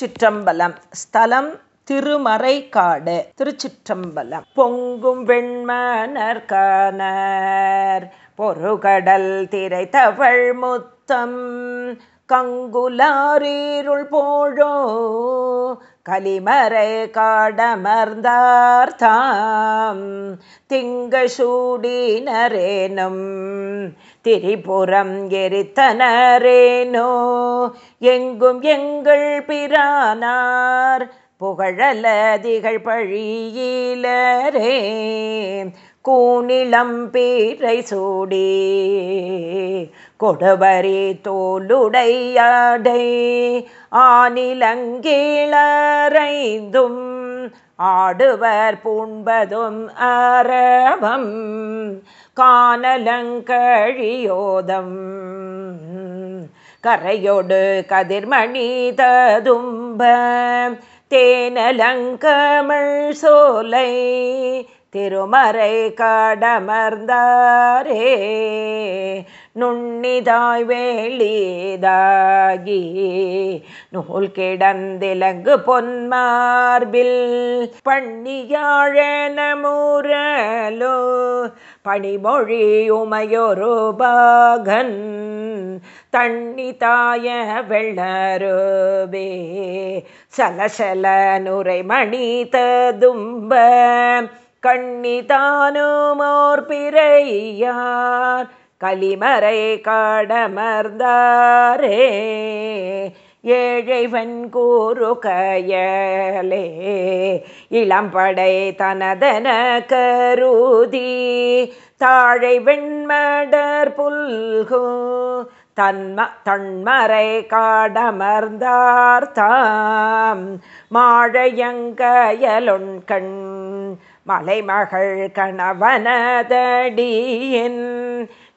சிற்றம்பலம் ஸ்தலம் திருமறைக்காடு. திருச்சிற்றம்பலம். பொங்கும் வெண்மணர் கனர் பொறுகடல் திரை தவழ் முத்தம். கங்குலாரீருள் போழோ. கலிமறை காடமர்ந்தார்தாம் திங்க சூடினரேனும் திரிபுரம் எரித்தனரேனோ எங்கும் எங்கள் பிரானார் புகழல திகழ் பழியிலரே கூணிளம் பீரை சூடி கொடுவரி தோலுடையாடை ஆனிலங்கீழரைந்தும் ஆடுவர் பூண்பதும் அரபம் காணலங்கழியோதம் கரையொடு கதிர்மணி ததும்ப தேனலங்கமிழ் சோலை திருமறை காடமர்ந்தாரே. நுண்ணிதாய் வேளிதாகி நூல் கிடந்திலங்கு பொன்மார்பில் பண்ணியாழனமுரலோ பணிமொழி உமையொரு பாகன் தண்ணி தாய வெள்ளருவே சலசல நுரை மணி ததும்ப கண்ணிதானுமோர் பிறையார் கலிமறை காடமர்ந்தாரே ஏழைவன் கூறு கயலே இளம்படை தனதன கருதி தாழை வெண்மடர் புல்கும் தன்ம தன்மறை காடமர்ந்தார் தாம் காடமர்ந்தார்த்தாம் மாழையங்கயலொன்கண் மலைமகள் கணவனதடியின்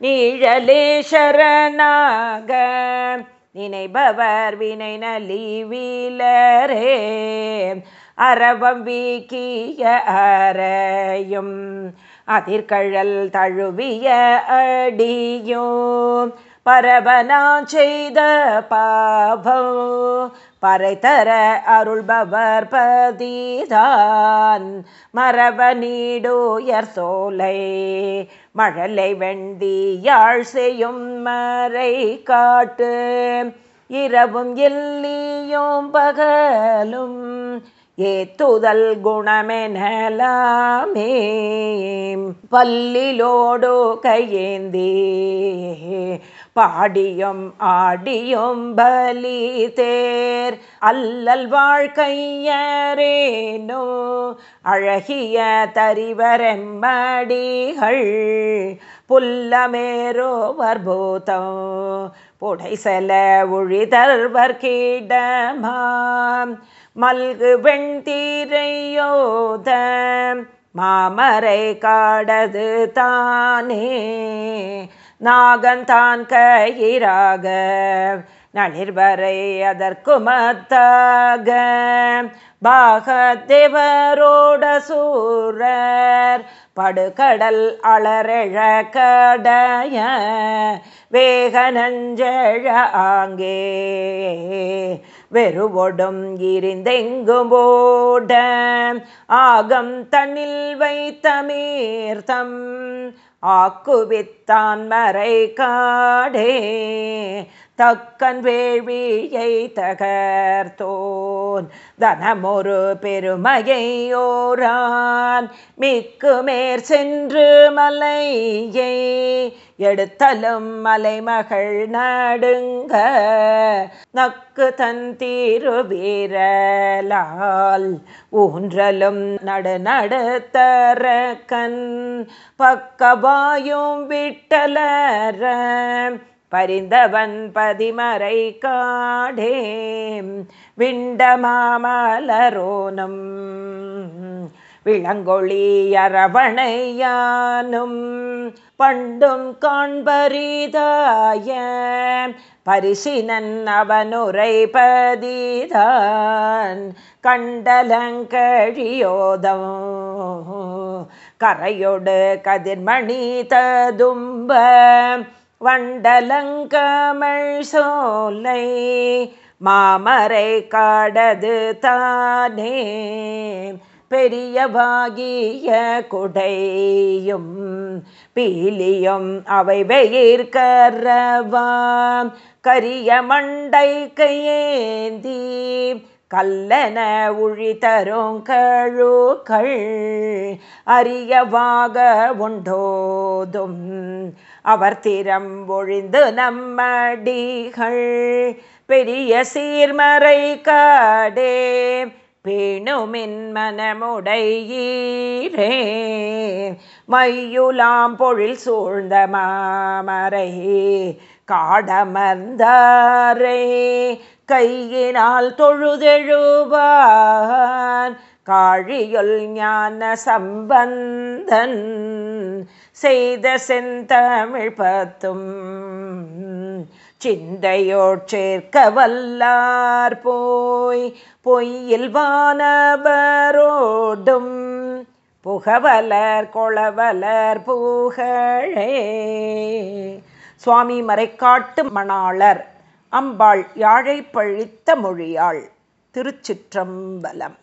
நீழலே சரணாக. நினைபவர் வினை நலி வீலரே அரவம் வீக்கிய அறையும். அதிர்கழல் தழுவிய அடியும். பரவனா செய்த பாபம் பறைத்தர அருள்பவர் பதிதான். மரப நீடுயர் சோலை மழலை வெண்டி யாழ் செய்யும் மறை காட்டு. இரவும் எல்லியும் பகலும் ஏத்துதல் குணமெனலாமே. பல்லிலோடு கையேந்தே. பாடியும் ஆடியும் பலி தேர். அல்லல் வாழ்க்கையரேனோ அழகிய தரிவரெம்மடிகள். புல்லமேரோவர் பூதம் புடைசல ஒழிதர்வர் கீடமாம். மல்கு வெண்தீரையோத மாமரை காடது தானே. நாகந்தான் கயிறாக நளிர்வரை அதற்கு மத்தாக. பாகத்தேவரோட சூரர் படுகடல் அலரெழ கடைய வேக நஞ்சழ ஆங்கே. வெறுவொடும் இருந்தெங்கும் போட ஆகம் தன்னில் வைத்தமீர்த்தம் ஆக்குவித்தான் மறை காடே தக்கன் வேள்வியை தகர்த்தோன். தனமொரு பெருமையோரான் மிக்கு மேற் சென்று மலையை எடுத்தலும் மலைமகள் நடுங்க. நக்கு தன் தீருவீரலால் ஊன்றலும் நடு கண் பக்கபாயும் விட்டலர பரிந்தவன் பதிமறை காடே விண்டமாமலரோனும் விளங்கொழி அரவணையானும் பண்டும் காண்பரிதாய பரிசினன் அவனுரை பதிதான் கண்டலங்கழியோதம் கரையொடு கதிர்மணி ததும்ப வண்டலங்கமள் சோலை மாமரை காடது தானே. பெரியவாகிய குடையும் பீலியும் அவை வெயிர்கரவாம் கரிய மண்டை கையேந்தி கல்லன உழி தரும் கழுக்கள் அரியவாக உண்டோதும். அவர் திறம் ஒழிந்து நம்மடிகள் பெரிய சீர்மறை காடே பேணுமின் மனமுடையீரே. மையுலாம் பொழில் சூழ்ந்த மாமரை காடமர்ந்தாரே கையினால் தொழுதெழுவான். காழியுள் ஞான சம்பந்தன் செய்த செந்தமிழ் பத்தும். சிந்தையோட் சேர்க்க வல்லார் போய் பொய்யில் வானவரோடும். புகவலர் கொளவலர் புகழே சுவாமி மறைக்காட்டு மணாளர் அம்பாள் யாழை பழித்த மொழியாள் திருச்சிற்றம்பலம்.